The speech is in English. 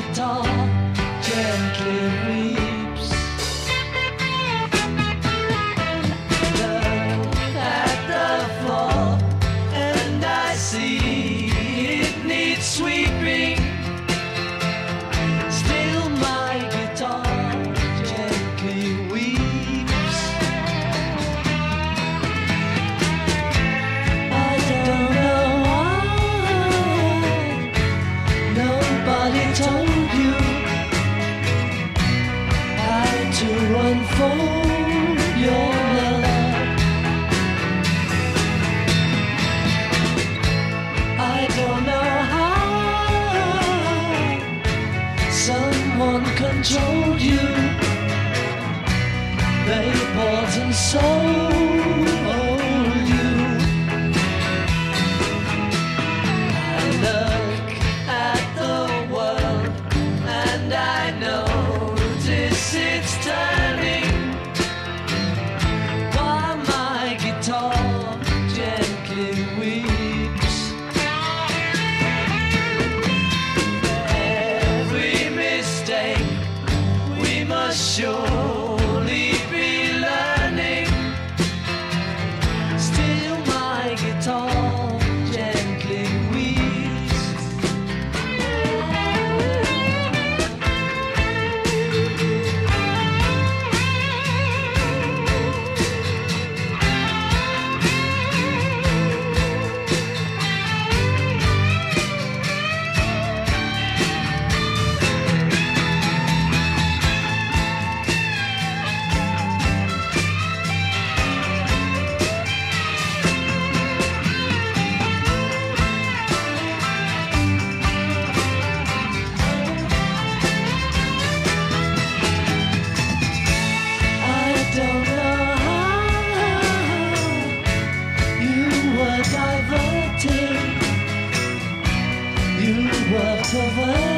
guitar gently controlled you. They bought and sold 小凡